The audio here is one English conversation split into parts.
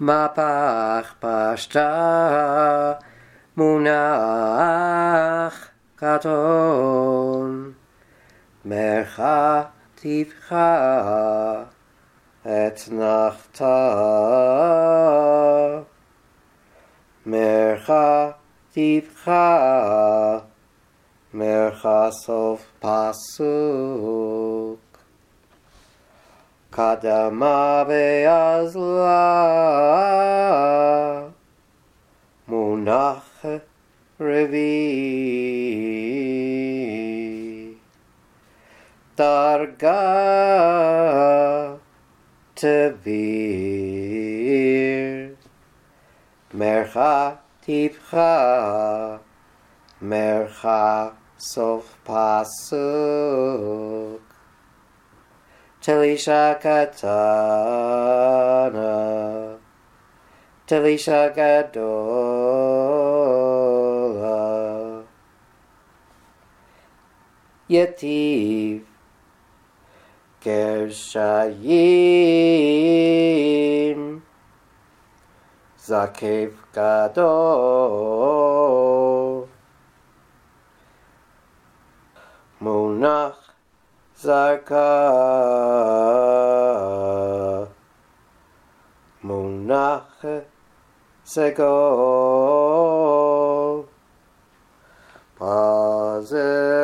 Mapach pashta munach katon. Mercha tivcha etnachta. Mercha tivcha mercha sof קדמה ואזלה מונח רביעי דרגה תביר מרחה תבחר מרחה סוף פסוק Talisha Katana, Talisha Gadola, Yativ, Gershayim, Zakef Gadol. Zarka Munach Segol Pazer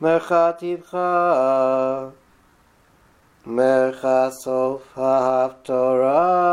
Merchativcha Merchasov HaTorah